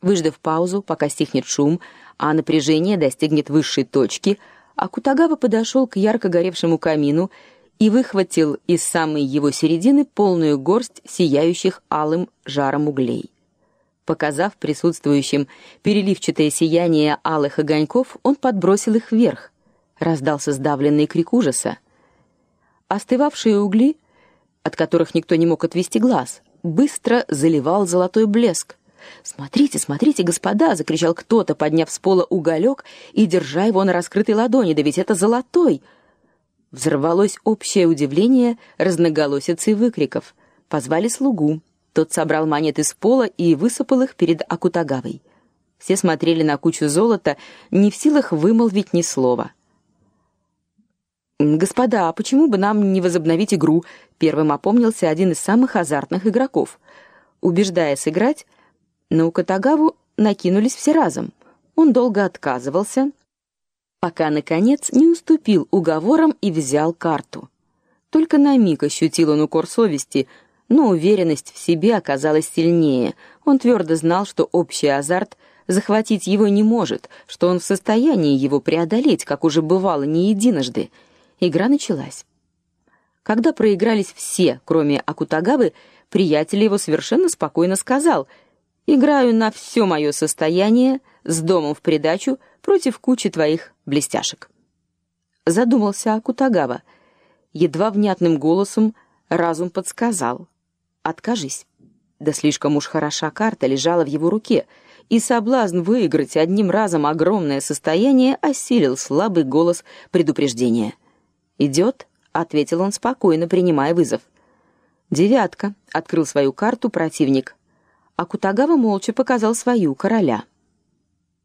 Выждав паузу, пока стихнет шум, а напряжение достигнет высшей точки, Акутагава подошел к ярко горевшему камину и выхватил из самой его середины полную горсть сияющих алым жаром углей. Показав присутствующим переливчатое сияние алых огоньков, он подбросил их вверх. Раздался сдавленный крик ужаса. Остывавшие угли, от которых никто не мог отвести глаз, быстро заливал золотой блеск. "Смотрите, смотрите, господа!" закричал кто-то, подняв с пола уголек и держа его на раскрытой ладони. "Да ведь это золотой!" Взорвалось общее удивление, разноголосицы выкриков. Позвали слугу. Тот собрал монеты с пола и высыпал их перед Акутагавой. Все смотрели на кучу золота, не в силах вымолвить ни слова. Господа, а почему бы нам не возобновить игру? Первым опомнился один из самых азартных игроков. Убеждая сыграть, на Укатагаву накинулись все разом. Он долго отказывался, пока наконец не уступил уговорам и взял карту. Только на миг ощутил он укор совести, но уверенность в себе оказалась сильнее. Он твердо знал, что общий азарт захватить его не может, что он в состоянии его преодолеть, как уже бывало не единожды. Игра началась. Когда проигрались все, кроме Акутагавы, приятель его совершенно спокойно сказал: "Играю на все мое состояние с домом в придачу против кучи твоих блестяшек". Задумался Акутагава. Едва внятным голосом разум подсказал: "Откажись". Да слишком уж хороша карта лежала в его руке, и соблазн выиграть одним разом огромное состояние осилил слабый голос предупреждения. Идет, ответил он спокойно, принимая вызов. Девятка открыл свою карту противник, а Кутагава молча показал свою короля.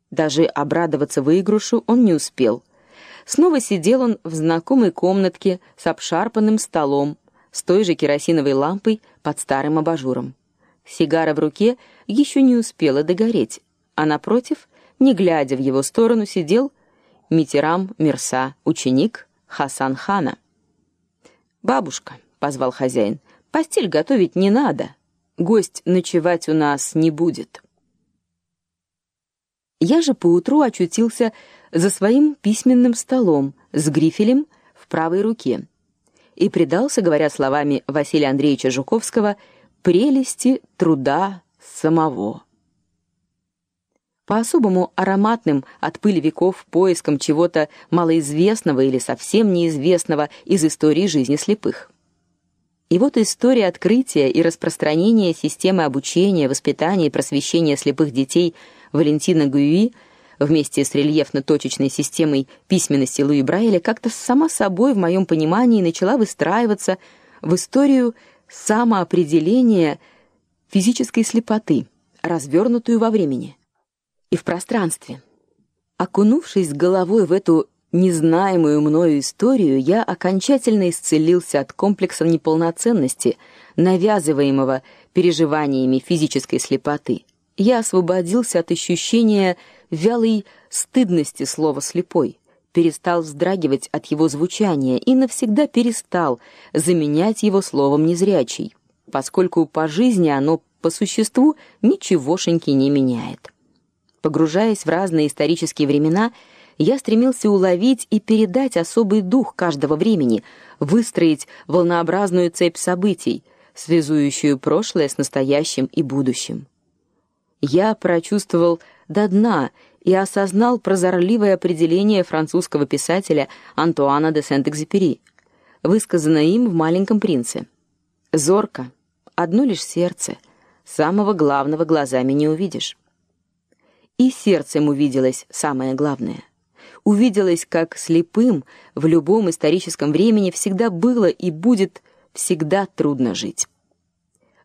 Даже обрадоваться выигрышу он не успел. Снова сидел он в знакомой комнатке с обшарпанным столом, с той же керосиновой лампой под старым абажуром. Сигара в руке еще не успела догореть, а напротив, не глядя в его сторону, сидел Митирам Мирса, ученик Хасан хана. Бабушка, позвал хозяин. Постель готовить не надо. Гость ночевать у нас не будет. Я же поутру очутился за своим письменным столом с грифелем в правой руке и предался, говоря словами Василия Андреевича Жуковского, прелести труда самого по-особому ароматным от пыли веков поискам чего-то малоизвестного или совсем неизвестного из истории жизни слепых. И вот история открытия и распространения системы обучения, воспитания и просвещения слепых детей Валентина Гуи вместе с рельефно-точечной системой письменности Луи Брайля как-то сама собой в моем понимании начала выстраиваться в историю самоопределения физической слепоты, развернутую во времени и в пространстве. Окунувшись головой в эту незнаемую мною историю, я окончательно исцелился от комплекса неполноценности, навязываемого переживаниями физической слепоты. Я освободился от ощущения вялой стыдности слова слепой, перестал вздрагивать от его звучания и навсегда перестал заменять его словом незрячий, поскольку по жизни оно по существу ничегошеньки не меняет. Погружаясь в разные исторические времена, я стремился уловить и передать особый дух каждого времени, выстроить волнообразную цепь событий, связующую прошлое с настоящим и будущим. Я прочувствовал до дна и осознал прозорливое определение французского писателя Антуана де Сент-Экзюпери, высказанное им в Маленьком принце. Зорко, одно лишь сердце, самого главного глазами не увидишь и сердцем увиделось самое главное. Увиделось, как слепым в любом историческом времени всегда было и будет всегда трудно жить.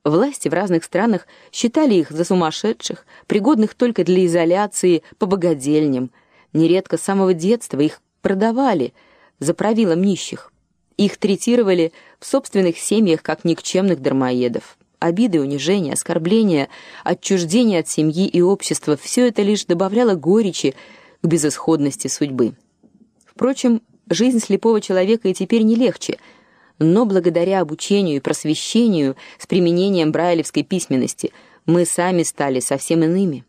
Власти в разных странах считали их за сумасшедших, пригодных только для изоляции по богадельням. Нередко с самого детства их продавали за правилом нищих. Их третировали в собственных семьях как никчемных дармоедов. Обиды, унижения, оскорбления, отчуждение от семьи и общества все это лишь добавляло горечи к безысходности судьбы. Впрочем, жизнь слепого человека и теперь не легче, но благодаря обучению и просвещению с применением брайлевской письменности мы сами стали совсем иными.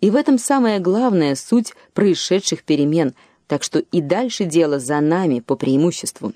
И в этом самая главная суть происшедших перемен, так что и дальше дело за нами по преимуществу.